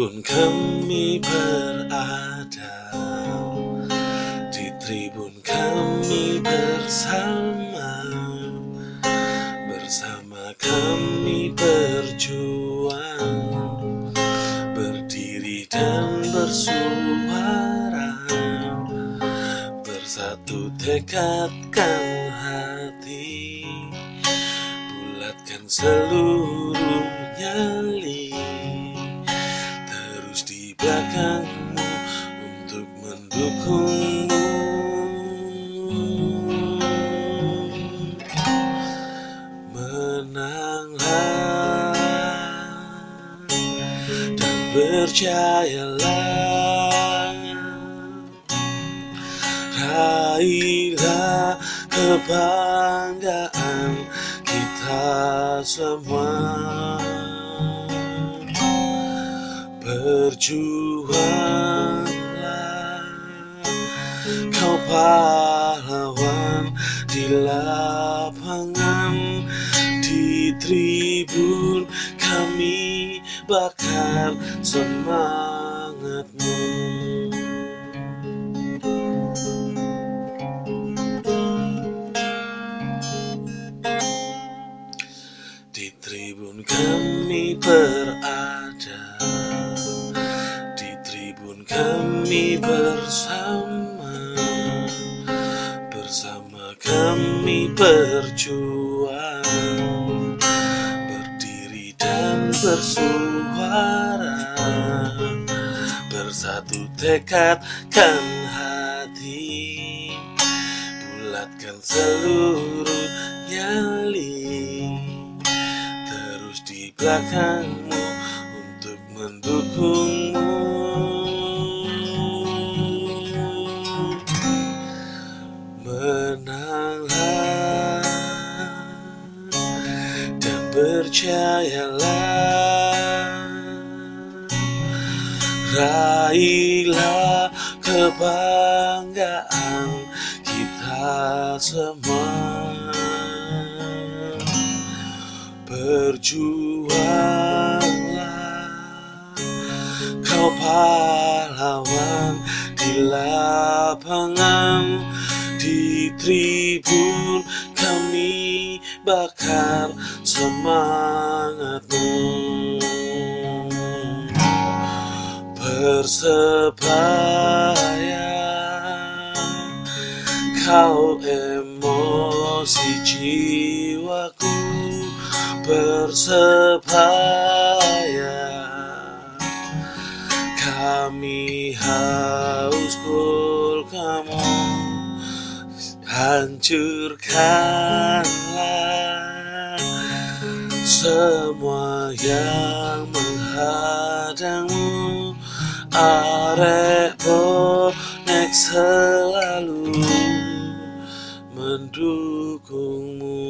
Tribun kami berada Di tribun kami bersama Bersama kami berjuang Berdiri dan bersuara Bersatu dekatkan hati Bulatkan seluruhnya. Belakangmu untuk mendukungmu. Menanglah dan percayalah Raihlah kebanggaan kita semua Berjuanglah Kau pahlawan di lapangan Di tribun kami bakar semangatmu. Di tribun kami berada kami bersama Bersama kami berjuang Berdiri dan bersuara Bersatu tekadkan hati Bulatkan seluruh nyali Terus di belakangmu untuk mendukungmu percayalah. Raihlah kebanggaan kita semua. Berjuanglah Kau pahlawan di lapangan Di tribun kami bakar semangatmu. Persebaya Kau emosi jiwaku. Persebaya Kami haus kamu Hancurkanlah Semua yang menghadangmu. Arek bonek selalu mendukungmu